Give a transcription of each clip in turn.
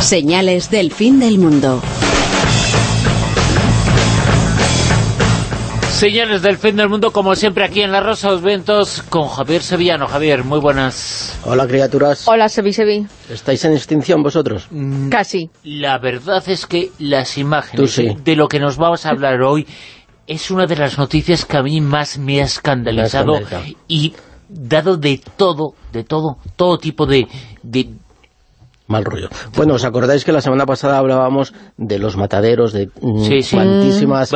Señales del fin del mundo. Señales del fin del mundo, como siempre, aquí en La Rosa de los Vientos, con Javier Sevillano. Javier, muy buenas. Hola, criaturas. Hola, Sevi Sevi. ¿Estáis en extinción vosotros? Mm, Casi. La verdad es que las imágenes de lo que nos vamos a hablar hoy es una de las noticias que a mí más me ha escandalizado, y dado de todo, de todo, todo tipo de, de mal rollo. Bueno, ¿os acordáis que la semana pasada hablábamos de los mataderos, de mm, cuantísimas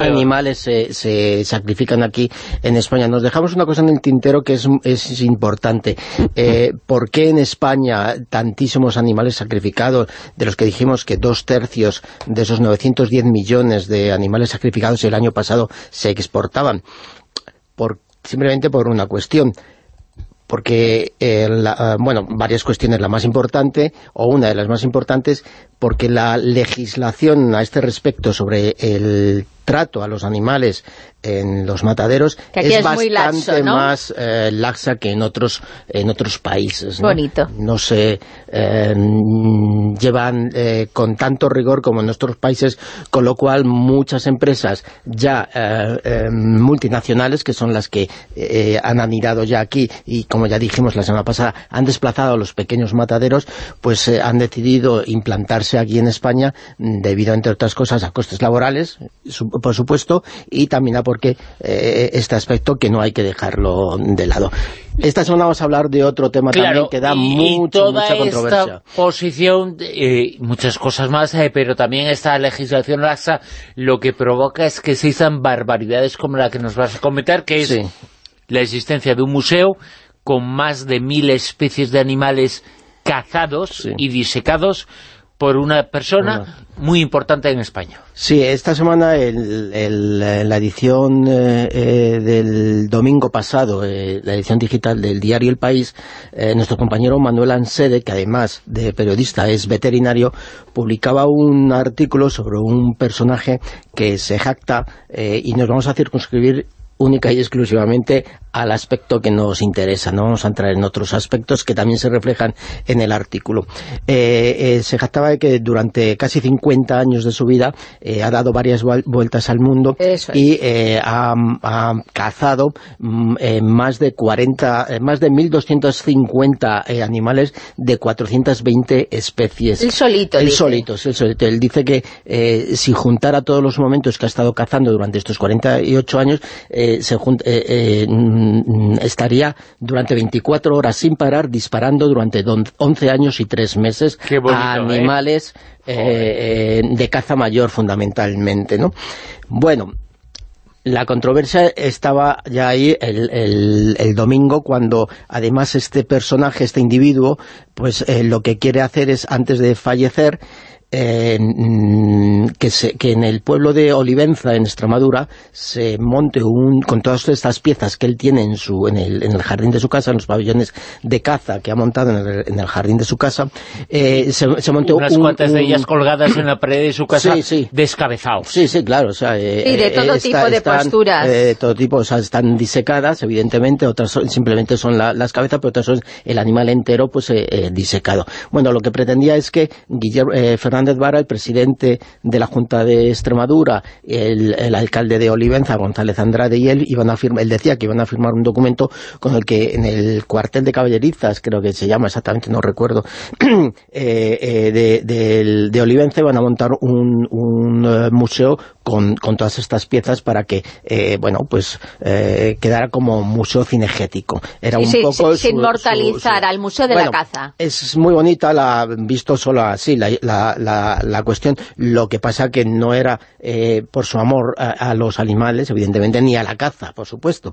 animales se, sacrifican aquí en España? Nos dejamos una cosa en el tintero que es, importante. Eh, ¿Por qué en España tantísimos animales sacrificados, de los que dijimos que dos tercios de esos 910 millones de animales sacrificados el año pasado se exportaban? Por, simplemente por una cuestión porque, eh, ah, bueno, varias cuestiones. La más importante, o una de las más importantes, porque la legislación a este respecto sobre el trato a los animales en los mataderos es, bastante más eh, laxa que en otros en otros países. ¿no? Bonito. No se eh, llevan eh, con tanto rigor como en nuestros países, con lo cual muchas empresas ya multinacionales, que son las que han anidado ya aquí y como ya dijimos la semana pasada, han desplazado a los pequeños mataderos, pues han decidido implantarse aquí en España debido, entre otras cosas, a costes laborales, por supuesto, y también a porque eh, este aspecto que no hay que dejarlo de lado. Esta semana vamos a hablar de otro tema también que da mucho, mucha controversia. Esta posición, eh, muchas cosas más, eh, pero también esta legislación laxa lo que provoca es que se hicieran barbaridades como la que nos vas a comentar, que es la existencia de un museo con más de mil especies de animales cazados y disecados por una persona muy importante en España. Sí, esta semana el, la edición eh, eh, del domingo pasado, eh, la edición digital del diario El País, nuestro compañero Manuel Ansede, que además de periodista es veterinario, publicaba un artículo sobre un personaje que se jacta y nos vamos a circunscribir única y exclusivamente al aspecto que nos interesa, no vamos a entrar en otros aspectos que también se reflejan en el artículo. Eh, eh, se jactaba de que durante casi 50 años de su vida eh, ha dado varias vueltas al mundo y ha, cazado mm, más de 40, más de 1.250 animales de 420 especies. El solito, El solito, el solito. Él dice que si juntara todos los momentos que ha estado cazando durante estos 48 años, se Mm, estaría durante 24 horas sin parar disparando durante 11 años y 3 meses a ¿eh? animales eh, eh, de caza mayor fundamentalmente, ¿no? Bueno, la controversia estaba ya ahí el, el, domingo cuando además este personaje, este individuo, pues lo que quiere hacer es antes de fallecer que, que en el pueblo de Olivenza, en Extremadura, se monte un, con todas estas piezas que él tiene en, su, en, el, en el jardín de su casa, en los pabellones de caza que ha montado en el, en el jardín de su casa, eh, se, se monte Unas cuantas de ellas colgadas en la pared de su casa, sí, descabezados. Sí, sí, claro. O sea, eh, y de todo eh, tipo de posturas. de todo tipo, o sea, están disecadas, evidentemente, otras simplemente son las cabezas, pero otras son el animal entero, pues, disecado. Bueno, lo que pretendía es que Guillermo, Fernández Vara, el presidente de la Junta de Extremadura, el, alcalde de Olivenza, González Andrade y él, iban a firmar, él decía que iban a firmar un documento con el que en el cuartel de caballerizas, creo que se llama exactamente, no recuerdo, eh, eh, de, Olivenza iban a montar un, eh, museo con, todas estas piezas para que, bueno, pues quedara como museo cinegético. Era un poco... Se, inmortalizar al Museo de la Caza. Es muy bonita, la visto solo así, la, la, cuestión. Lo que pasa que no era eh, por su amor a, los animales, evidentemente, ni a la caza, por supuesto.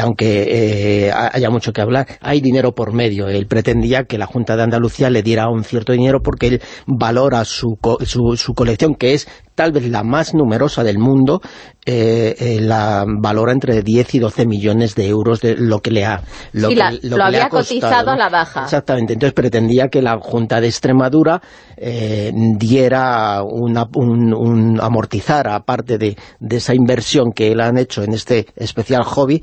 Aunque eh, haya mucho que hablar, hay dinero por medio. Él pretendía que la Junta de Andalucía le diera un cierto dinero porque él valora su, su, su colección, que es tal vez la más numerosa del mundo, eh, eh, la valora entre 10 y 12 millones de euros de lo que le ha lo, lo, había cotizado a la baja. Exactamente, entonces pretendía que la Junta de Extremadura eh, diera una, un, un, amortizar aparte de, de esa inversión que él han hecho en este especial hobby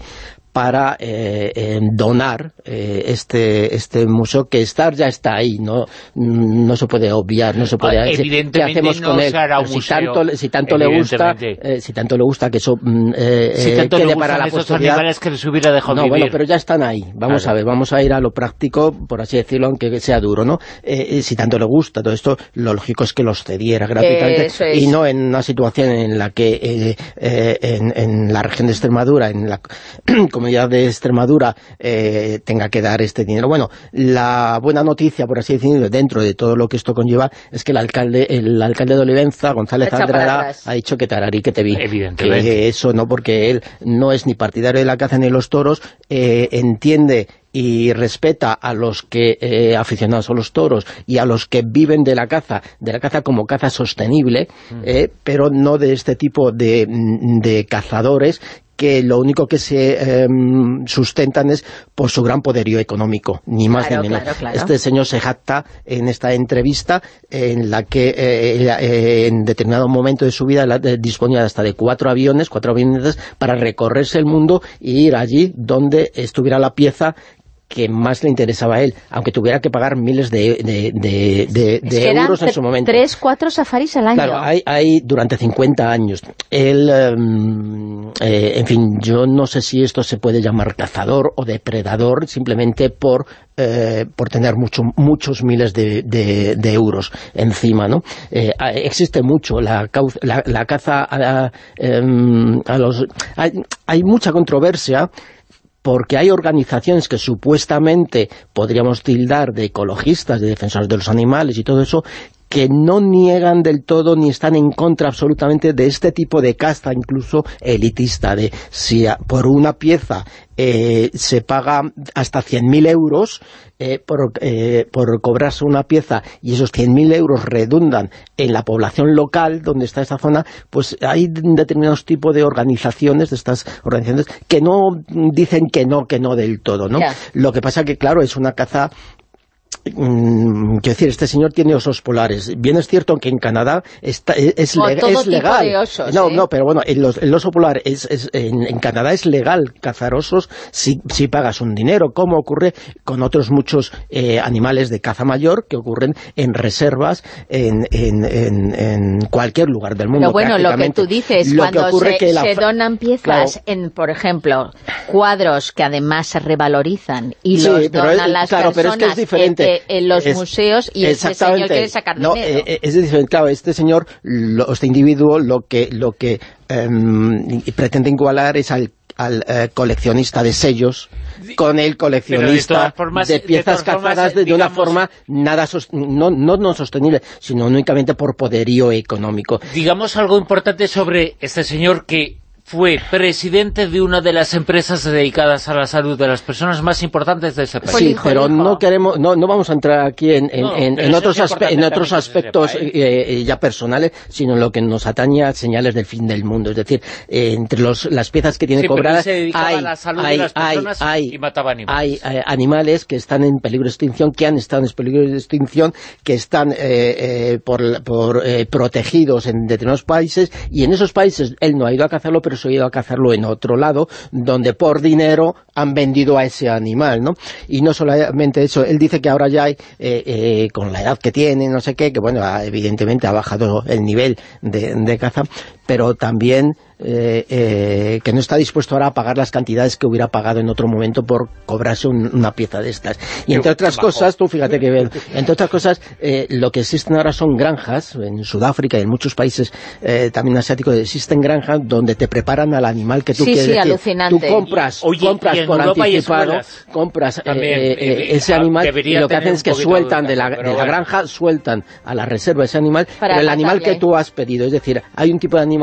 para eh, donar eh, este este museo que estar ya está ahí no no se puede obviar no se puede decir, evidentemente ¿qué hacemos con él? si tanto si tanto le gusta eh, si tanto le gusta que eso mm, eh, si tanto quede le para la esos animales que les hubiera dejado no, vivir. bueno pero ya están ahí. Vamos a ver vamos a ir a lo práctico por así decirlo aunque sea duro no si tanto le gusta todo esto lo lógico es que los cediera gratuitamente y no en una situación en la que en, en la región de Extremadura en la Comunidad de Extremadura eh, tenga que dar este dinero. Bueno, la buena noticia, por así decirlo, dentro de todo lo que esto conlleva, es que el alcalde el alcalde de Olivenza, González Andrada, ha dicho que tararí que te vi. Evidentemente. Que eso no, porque él no es ni partidario de la caza ni de los toros, eh, entiende y respeta a los que eh, aficionados a los toros y a los que viven de la caza, de la caza como caza sostenible, mm. pero no de este tipo de, de cazadores que lo único que se em, sustentan es por su gran poderío económico, ni más ni menos. Este señor se jacta en esta entrevista en la que eh, eh, en determinado momento de su vida eh, disponía hasta de cuatro aviones, cuatro aviones para recorrerse el mundo e ir allí donde estuviera la pieza que más le interesaba a él, aunque tuviera que pagar miles de, euros en su momento. tres, cuatro safaris al año. Claro, hay, hay durante 50 años. Él, em, eh, en fin, yo no sé si esto se puede llamar cazador o depredador, simplemente por, eh, por tener mucho, muchos miles de, euros encima, ¿no? Eh, existe mucho la, la, caza a, em, a los... Hay, hay mucha controversia porque hay organizaciones que supuestamente podríamos tildar de ecologistas, de defensores de los animales y todo eso, que no niegan del todo ni están en contra absolutamente de este tipo de casta, incluso elitista, de si por una pieza eh, se paga hasta 100.000 euros eh, por, eh, por cobrarse una pieza y esos 100.000 euros redundan en la población local donde está esta zona, pues hay determinados tipos de organizaciones, de estas organizaciones, que no dicen que no, que no del todo, ¿no? Lo que pasa que, claro, es una caza quiero decir, este señor tiene osos polares. Bien es cierto que en Canadá está, e, es, legal. no, ¿eh? no, pero bueno, el, oso polar es, en, Canadá es legal cazar osos si, si, pagas un dinero, como ocurre con otros muchos eh, animales de caza mayor que ocurren en reservas en, en, cualquier lugar del mundo. Pero bueno, lo que tú dices, cuando se, donan piezas en, por ejemplo, cuadros que además se revalorizan y los donan las claro, pero es que es diferente en los museos y ese señor quiere sacar dinero. No, eh, es diferente, claro, este señor, este individuo, lo que, lo que em, pretende igualar es al al eh, coleccionista de sellos con el coleccionista de, piezas cazadas de, una forma nada no, no, no sostenible, sino únicamente por poderío económico. Digamos algo importante sobre este señor que fue presidente de una de las empresas dedicadas a la salud de las personas más importantes de ese país. Sí, pero no queremos, no, no vamos a entrar aquí en, en, otros, en otros aspectos eh, eh, ya personales, sino en lo que nos atañe a señales del fin del mundo. Es decir, eh, entre los, las piezas que tiene cobradas hay, hay, hay, hay, animales que están en peligro de extinción, que han estado en peligro de extinción, que están por, por protegidos en determinados países, y en esos países él no ha ido a cazarlo, pero a cazarlo en otro lado, donde por dinero han vendido a ese animal, ¿no? Y no solamente eso, él dice que ahora ya hay, eh, eh, con la edad que tiene, no sé qué, que bueno, evidentemente ha bajado el nivel de caza, pero también eh, eh, que no está dispuesto ahora a pagar las cantidades que hubiera pagado en otro momento por cobrarse una pieza de estas. Y entre otras cosas, tú fíjate que, entre otras cosas, eh, lo que existen ahora son granjas, en Sudáfrica y en muchos países también asiáticos, existen granjas donde te preparan al animal que tú sí, quieres. Sí, alucinante. Tú compras, compras por anticipado, compras ese animal y lo que hacen es que sueltan de la, granja, sueltan a la reserva ese animal, pero el animal que tú has pedido, es decir, hay un tipo de animal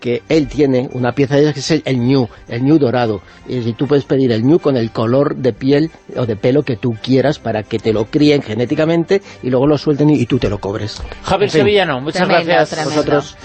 que él tiene una pieza de que es el, ñu, el ñu dorado. Y si tú puedes pedir el ñu con el color de piel o de pelo que tú quieras para que te lo críen genéticamente y luego lo suelten y, tú te lo cobres. Javier Sevillano, muchas gracias. a vosotros.